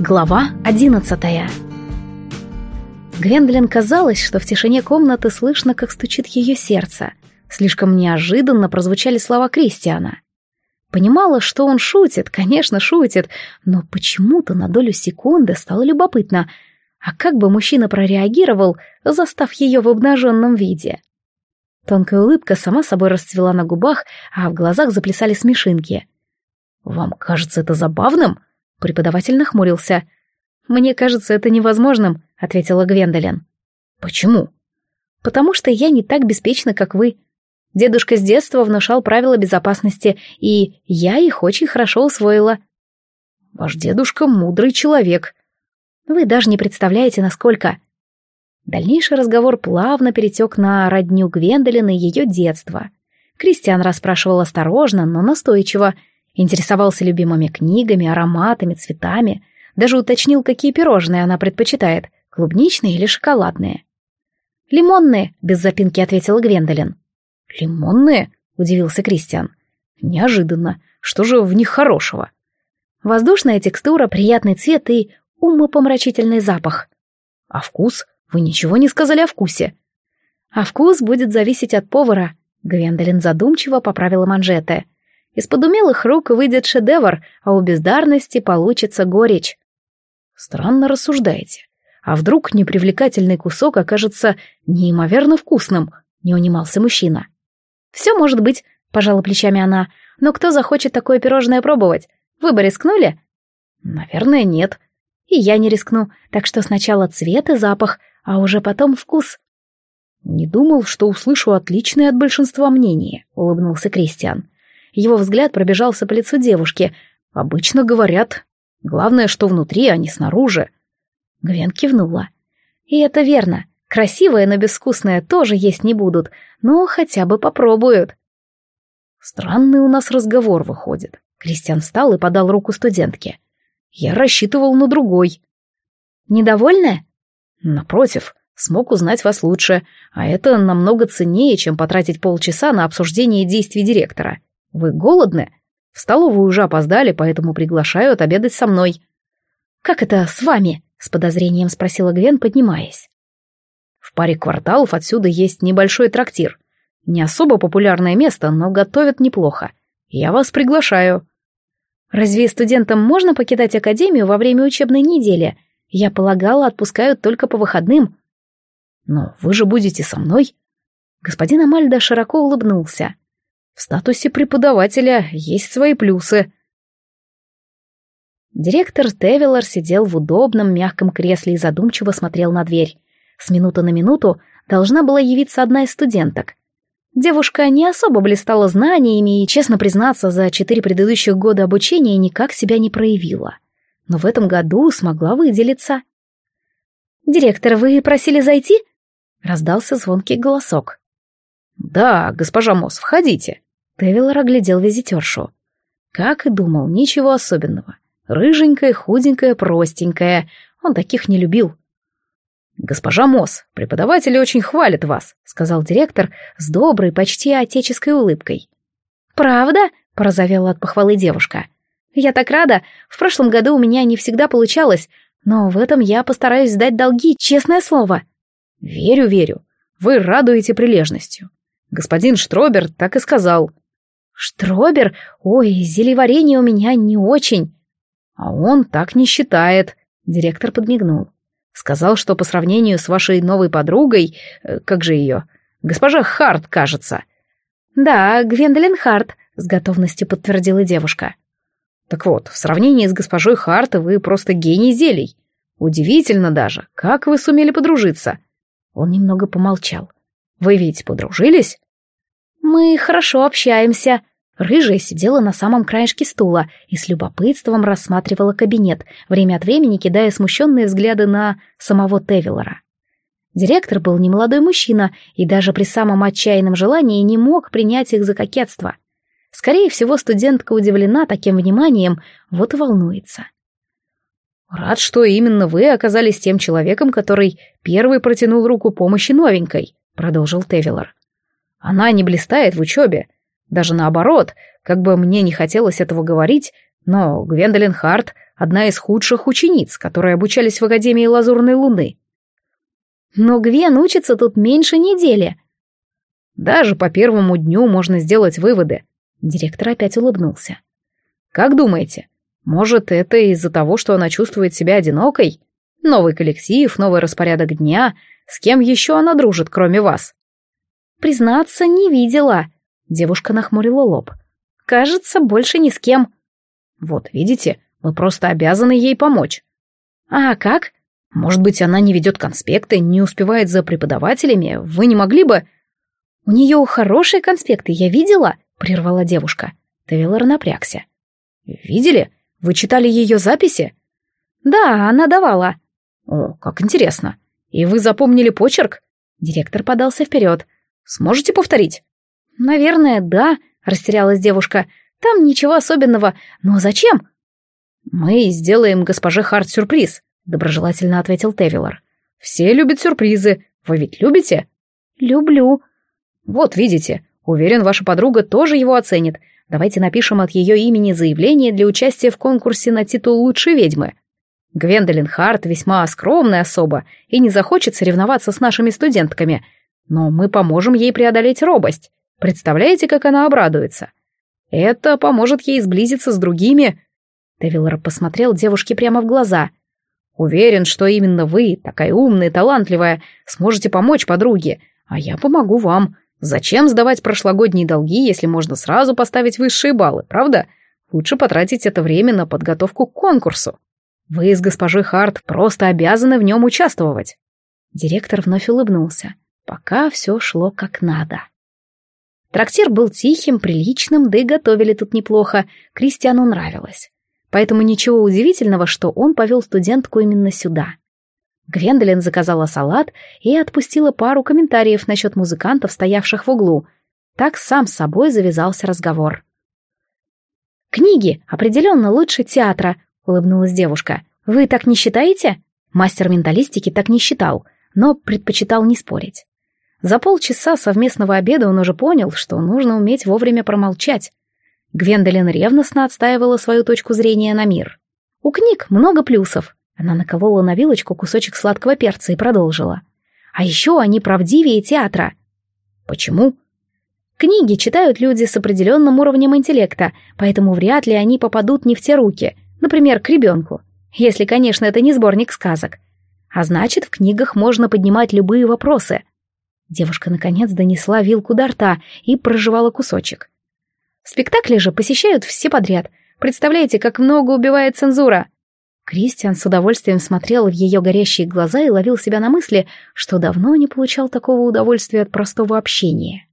Глава одиннадцатая Гвендолин казалось, что в тишине комнаты слышно, как стучит ее сердце. Слишком неожиданно прозвучали слова Кристиана. Понимала, что он шутит, конечно, шутит, но почему-то на долю секунды стало любопытно, а как бы мужчина прореагировал, застав ее в обнаженном виде? Тонкая улыбка сама собой расцвела на губах, а в глазах заплясали смешинки. «Вам кажется это забавным?» Преподаватель нахмурился. «Мне кажется это невозможным», — ответила Гвендолин. «Почему?» «Потому что я не так беспечна, как вы. Дедушка с детства внушал правила безопасности, и я их очень хорошо усвоила». «Ваш дедушка мудрый человек». «Вы даже не представляете, насколько...» Дальнейший разговор плавно перетек на родню Гвендолин и ее детство. Кристиан расспрашивал осторожно, но настойчиво, интересовался любимыми книгами, ароматами, цветами, даже уточнил, какие пирожные она предпочитает, клубничные или шоколадные. «Лимонные», — без запинки ответила Гвендолин. «Лимонные?» — удивился Кристиан. «Неожиданно. Что же в них хорошего?» «Воздушная текстура, приятный цвет и умопомрачительный запах». «А вкус?» Вы ничего не сказали о вкусе. А вкус будет зависеть от повара. Гвендолин задумчиво поправила манжеты. Из-под умелых рук выйдет шедевр, а у бездарности получится горечь. Странно рассуждаете. А вдруг непривлекательный кусок окажется неимоверно вкусным, не унимался мужчина. Все может быть, пожала плечами она, но кто захочет такое пирожное пробовать? Вы бы рискнули? Наверное, нет. И я не рискну, так что сначала цвет и запах, а уже потом вкус. «Не думал, что услышу отличное от большинства мнение», — улыбнулся Кристиан. Его взгляд пробежался по лицу девушки. «Обычно говорят, главное, что внутри, а не снаружи». Гвен кивнула. «И это верно. Красивое, но безвкусное тоже есть не будут, но хотя бы попробуют». «Странный у нас разговор выходит». Кристиан встал и подал руку студентке. «Я рассчитывал на другой». «Недовольная?» Напротив, смог узнать вас лучше, а это намного ценнее, чем потратить полчаса на обсуждение действий директора. Вы голодны? В столовую уже опоздали, поэтому приглашаю отобедать со мной. Как это с вами? С подозрением спросила Гвен, поднимаясь. В паре кварталов отсюда есть небольшой трактир. Не особо популярное место, но готовят неплохо. Я вас приглашаю. Разве студентам можно покидать академию во время учебной недели? Я полагала, отпускают только по выходным. Но вы же будете со мной. Господин Амальда широко улыбнулся. В статусе преподавателя есть свои плюсы. Директор Тевилор сидел в удобном мягком кресле и задумчиво смотрел на дверь. С минуты на минуту должна была явиться одна из студенток. Девушка не особо блистала знаниями и, честно признаться, за четыре предыдущих года обучения никак себя не проявила но в этом году смогла выделиться. «Директор, вы просили зайти?» — раздался звонкий голосок. «Да, госпожа Мосс, входите». Тевилор оглядел визитершу. Как и думал, ничего особенного. Рыженькая, худенькая, простенькая. Он таких не любил. «Госпожа Мосс, преподаватели очень хвалят вас», — сказал директор с доброй, почти отеческой улыбкой. «Правда?» — порозовела от похвалы девушка. Я так рада. В прошлом году у меня не всегда получалось, но в этом я постараюсь сдать долги, честное слово. Верю, верю. Вы радуете прилежностью. Господин Штробер так и сказал. Штробер? Ой, зелеварение у меня не очень. А он так не считает. Директор подмигнул. Сказал, что по сравнению с вашей новой подругой, э, как же ее, госпожа Харт, кажется. Да, Гвендолин Харт, с готовностью подтвердила девушка. Так вот, в сравнении с госпожой Харта вы просто гений зелий. Удивительно даже, как вы сумели подружиться. Он немного помолчал. Вы ведь подружились? Мы хорошо общаемся. Рыжая сидела на самом краешке стула и с любопытством рассматривала кабинет, время от времени кидая смущенные взгляды на самого Тевилора. Директор был немолодой мужчина и даже при самом отчаянном желании не мог принять их за кокетство — Скорее всего, студентка удивлена таким вниманием, вот и волнуется. «Рад, что именно вы оказались тем человеком, который первый протянул руку помощи новенькой», — продолжил Тевилор. «Она не блистает в учебе. Даже наоборот, как бы мне не хотелось этого говорить, Но Гвендолин Харт — одна из худших учениц, которые обучались в Академии Лазурной Луны. Но Гвен учится тут меньше недели. Даже по первому дню можно сделать выводы. Директор опять улыбнулся. Как думаете, может, это из-за того, что она чувствует себя одинокой? Новый коллектив, новый распорядок дня. С кем еще она дружит, кроме вас? Признаться, не видела. Девушка нахмурила лоб. Кажется, больше ни с кем. Вот, видите, мы просто обязаны ей помочь. А как? Может быть, она не ведет конспекты, не успевает за преподавателями? Вы не могли бы...» «У нее хорошие конспекты, я видела», — прервала девушка. Тавилор напрягся. «Видели? Вы читали ее записи?» «Да, она давала». «О, как интересно. И вы запомнили почерк?» Директор подался вперед. «Сможете повторить?» «Наверное, да», — растерялась девушка. «Там ничего особенного. Но зачем?» «Мы сделаем госпоже Харт сюрприз», доброжелательно ответил Тевилор. Все любят сюрпризы. Вы ведь любите? Люблю. Вот видите, уверен, ваша подруга тоже его оценит. Давайте напишем от ее имени заявление для участия в конкурсе на титул лучшей ведьмы. Гвендолин Харт весьма скромная особа и не захочет соревноваться с нашими студентками, но мы поможем ей преодолеть робость. Представляете, как она обрадуется? Это поможет ей сблизиться с другими. Тевилор посмотрел девушке прямо в глаза. Уверен, что именно вы, такая умная и талантливая, сможете помочь подруге, а я помогу вам. Зачем сдавать прошлогодние долги, если можно сразу поставить высшие баллы, правда? Лучше потратить это время на подготовку к конкурсу. Вы с госпожой Харт просто обязаны в нем участвовать. Директор вновь улыбнулся. Пока все шло как надо. Трактир был тихим, приличным, да и готовили тут неплохо. Кристиану нравилось поэтому ничего удивительного, что он повел студентку именно сюда. Гвендолин заказала салат и отпустила пару комментариев насчет музыкантов, стоявших в углу. Так сам с собой завязался разговор. «Книги определенно лучше театра», — улыбнулась девушка. «Вы так не считаете?» Мастер менталистики так не считал, но предпочитал не спорить. За полчаса совместного обеда он уже понял, что нужно уметь вовремя промолчать. Гвендолин ревностно отстаивала свою точку зрения на мир. У книг много плюсов. Она наколола на вилочку кусочек сладкого перца и продолжила. А еще они правдивее театра. Почему? Книги читают люди с определенным уровнем интеллекта, поэтому вряд ли они попадут не в те руки, например, к ребенку. Если, конечно, это не сборник сказок. А значит, в книгах можно поднимать любые вопросы. Девушка, наконец, донесла вилку до рта и прожевала кусочек. Спектакли же посещают все подряд. Представляете, как много убивает цензура?» Кристиан с удовольствием смотрел в ее горящие глаза и ловил себя на мысли, что давно не получал такого удовольствия от простого общения.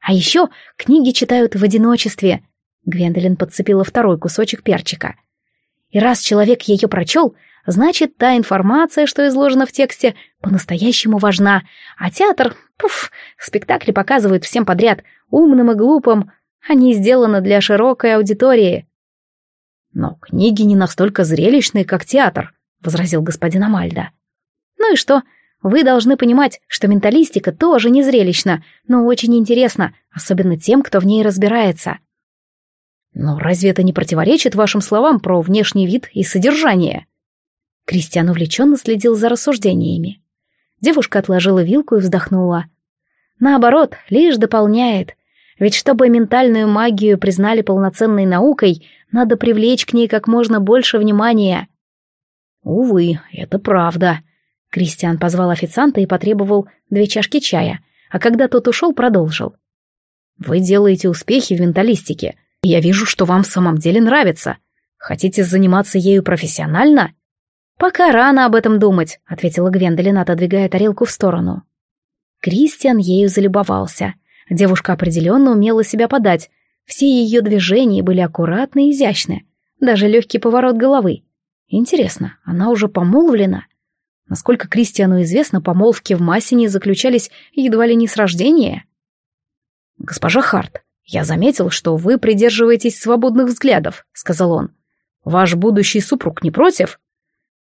«А еще книги читают в одиночестве», — Гвендолин подцепила второй кусочек перчика. «И раз человек ее прочел, значит, та информация, что изложена в тексте, по-настоящему важна, а театр, пуф, спектакли показывают всем подряд, умным и глупым, они сделаны для широкой аудитории. Но книги не настолько зрелищные, как театр, возразил господин Амальда. Ну и что? Вы должны понимать, что менталистика тоже не зрелищна, но очень интересна, особенно тем, кто в ней разбирается. Но разве это не противоречит вашим словам про внешний вид и содержание? Кристиан увлеченно следил за рассуждениями. Девушка отложила вилку и вздохнула. Наоборот, лишь дополняет. Ведь чтобы ментальную магию признали полноценной наукой, надо привлечь к ней как можно больше внимания. Увы, это правда. Кристиан позвал официанта и потребовал две чашки чая, а когда тот ушел, продолжил. Вы делаете успехи в менталистике, я вижу, что вам в самом деле нравится. Хотите заниматься ею профессионально? Пока рано об этом думать, ответила Гвендолин, отодвигая тарелку в сторону. Кристиан ею залюбовался. Девушка определенно умела себя подать. Все ее движения были аккуратны и изящны. Даже легкий поворот головы. Интересно, она уже помолвлена? Насколько Кристиану известно, помолвки в Массине заключались едва ли не с рождения. «Госпожа Харт, я заметил, что вы придерживаетесь свободных взглядов», — сказал он. «Ваш будущий супруг не против?»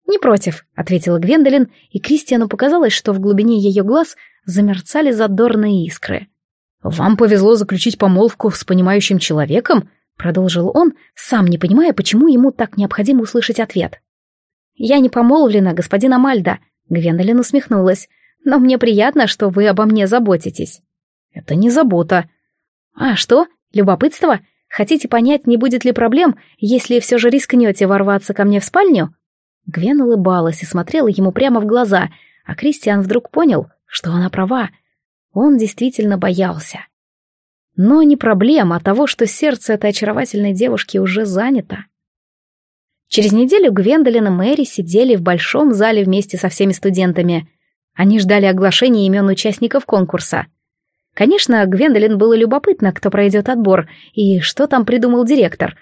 «Не против», — ответила Гвендолин, и Кристиану показалось, что в глубине ее глаз замерцали задорные искры. «Вам повезло заключить помолвку с понимающим человеком?» — продолжил он, сам не понимая, почему ему так необходимо услышать ответ. «Я не помолвлена, господин Амальда», — Гвендолин усмехнулась. «Но мне приятно, что вы обо мне заботитесь». «Это не забота». «А что? Любопытство? Хотите понять, не будет ли проблем, если все же рискнете ворваться ко мне в спальню?» Гвен улыбалась и смотрела ему прямо в глаза, а Кристиан вдруг понял, что она права. Он действительно боялся. Но не проблема, а того, что сердце этой очаровательной девушки уже занято. Через неделю Гвендолин и Мэри сидели в большом зале вместе со всеми студентами. Они ждали оглашения имен участников конкурса. Конечно, Гвендолин было любопытно, кто пройдет отбор и что там придумал директор.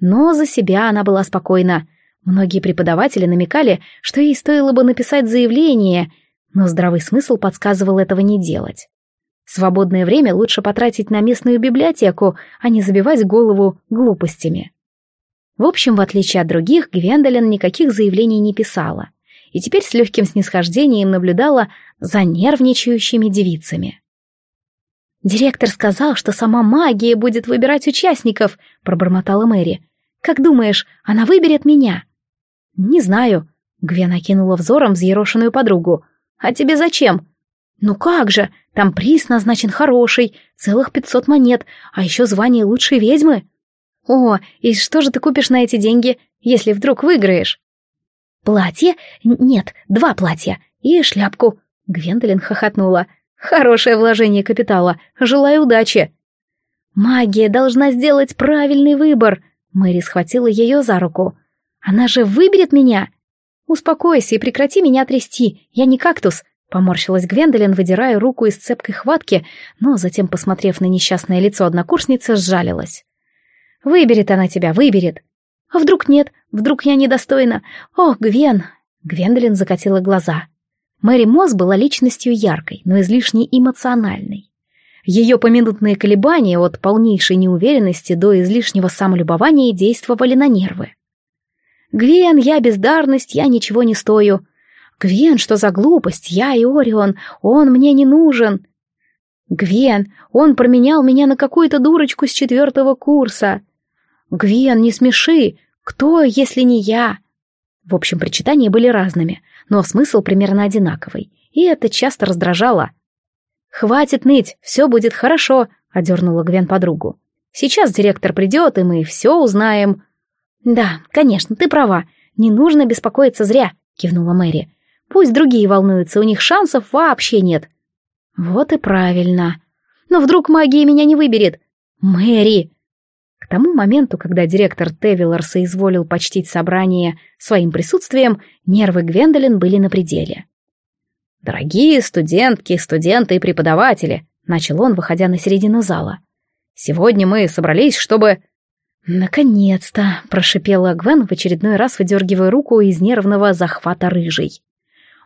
Но за себя она была спокойна. Многие преподаватели намекали, что ей стоило бы написать заявление, но здравый смысл подсказывал этого не делать. Свободное время лучше потратить на местную библиотеку, а не забивать голову глупостями. В общем, в отличие от других, Гвендолин никаких заявлений не писала, и теперь с легким снисхождением наблюдала за нервничающими девицами. «Директор сказал, что сама магия будет выбирать участников», — пробормотала Мэри. «Как думаешь, она выберет меня?» «Не знаю», — Гвен окинула взором взъерошенную подругу. «А тебе зачем?» «Ну как же, там приз назначен хороший, целых пятьсот монет, а еще звание лучшей ведьмы». «О, и что же ты купишь на эти деньги, если вдруг выиграешь?» «Платье? Нет, два платья. И шляпку». Гвендолин хохотнула. «Хорошее вложение капитала. Желаю удачи». «Магия должна сделать правильный выбор», — Мэри схватила ее за руку. «Она же выберет меня!» «Успокойся и прекрати меня трясти, я не кактус», — поморщилась Гвендолин, выдирая руку из цепкой хватки, но затем, посмотрев на несчастное лицо однокурсницы, сжалилась. Выберет она тебя, выберет. А вдруг нет? Вдруг я недостойна? Ох, Гвен!» Гвендолин закатила глаза. Мэри Мосс была личностью яркой, но излишне эмоциональной. Ее поминутные колебания от полнейшей неуверенности до излишнего самолюбования действовали на нервы. «Гвен, я бездарность, я ничего не стою. Гвен, что за глупость, я и Орион, он мне не нужен. Гвен, он променял меня на какую-то дурочку с четвертого курса. «Гвен, не смеши! Кто, если не я?» В общем, причитания были разными, но смысл примерно одинаковый, и это часто раздражало. «Хватит ныть, все будет хорошо», — одернула Гвен подругу. «Сейчас директор придет, и мы все узнаем». «Да, конечно, ты права, не нужно беспокоиться зря», — кивнула Мэри. «Пусть другие волнуются, у них шансов вообще нет». «Вот и правильно. Но вдруг магия меня не выберет?» «Мэри!» Тому моменту, когда директор Тевиллар соизволил почтить собрание своим присутствием, нервы Гвендолин были на пределе. «Дорогие студентки, студенты и преподаватели», — начал он, выходя на середину зала. «Сегодня мы собрались, чтобы...» «Наконец-то!» — прошипела Гвен в очередной раз, выдергивая руку из нервного захвата рыжей.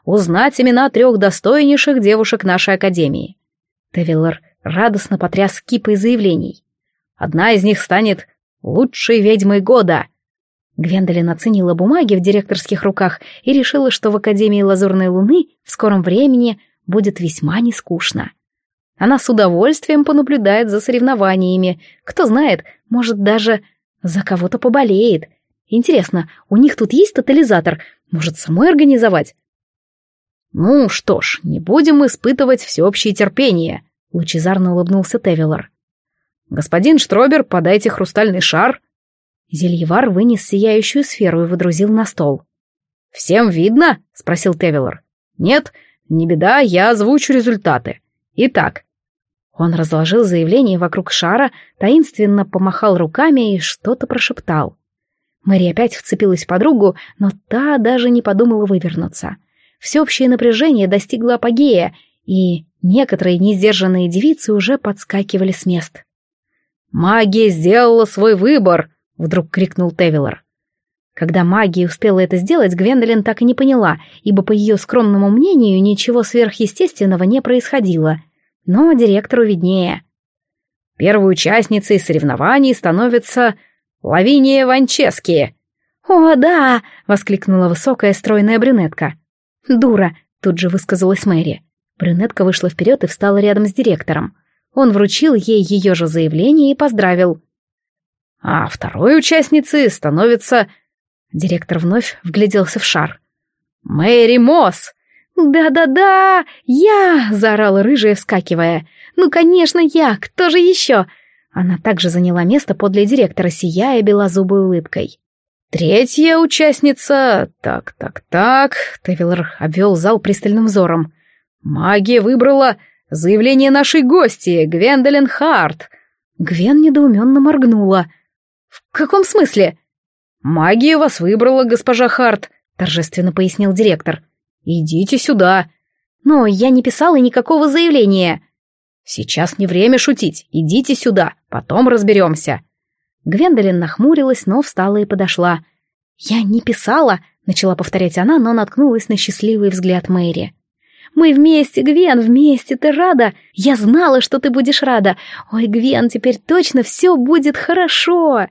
«Узнать имена трех достойнейших девушек нашей академии». Тевиллар радостно потряс кипой заявлений. Одна из них станет лучшей ведьмой года. Гвендолин оценила бумаги в директорских руках и решила, что в Академии Лазурной Луны в скором времени будет весьма нескучно. Она с удовольствием понаблюдает за соревнованиями. Кто знает, может, даже за кого-то поболеет. Интересно, у них тут есть тотализатор? Может, самой организовать? Ну что ж, не будем испытывать всеобщее терпение, лучезарно улыбнулся Тевилор. «Господин Штробер, подайте хрустальный шар». Зельевар вынес сияющую сферу и выдрузил на стол. «Всем видно?» — спросил Тевилор. «Нет, не беда, я озвучу результаты. Итак». Он разложил заявление вокруг шара, таинственно помахал руками и что-то прошептал. Мэри опять вцепилась в подругу, но та даже не подумала вывернуться. Всеобщее напряжение достигло апогея, и некоторые несдержанные девицы уже подскакивали с мест. «Магия сделала свой выбор!» — вдруг крикнул Тевилор. Когда магия успела это сделать, Гвендолин так и не поняла, ибо, по ее скромному мнению, ничего сверхъестественного не происходило. Но директору виднее. Первой участницей соревнований становится Лавиния Ванчески. «О, да!» — воскликнула высокая стройная брюнетка. «Дура!» — тут же высказалась Мэри. Брюнетка вышла вперед и встала рядом с директором. Он вручил ей ее же заявление и поздравил. А второй участницей становится... Директор вновь вгляделся в шар. «Мэри Мосс!» «Да-да-да! Я!» — заорала рыжая, вскакивая. «Ну, конечно, я! Кто же еще?» Она также заняла место подле директора, сияя белозубой улыбкой. «Третья участница... Так-так-так...» — Тевилор обвел зал пристальным взором. «Магия выбрала заявление нашей гости, Гвендолин Харт». Гвен недоуменно моргнула. «В каком смысле?» «Магия вас выбрала, госпожа Харт», — торжественно пояснил директор. «Идите сюда». «Но я не писала никакого заявления». «Сейчас не время шутить. Идите сюда, потом разберемся». Гвендолин нахмурилась, но встала и подошла. «Я не писала», — начала повторять она, но наткнулась на счастливый взгляд Мэри. «Мы вместе, Гвен, вместе, ты рада? Я знала, что ты будешь рада. Ой, Гвен, теперь точно все будет хорошо!»